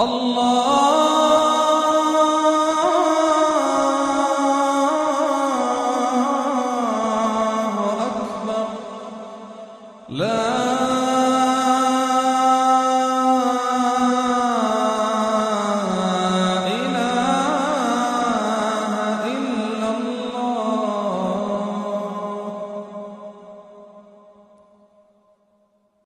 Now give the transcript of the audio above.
الله أكبر. لا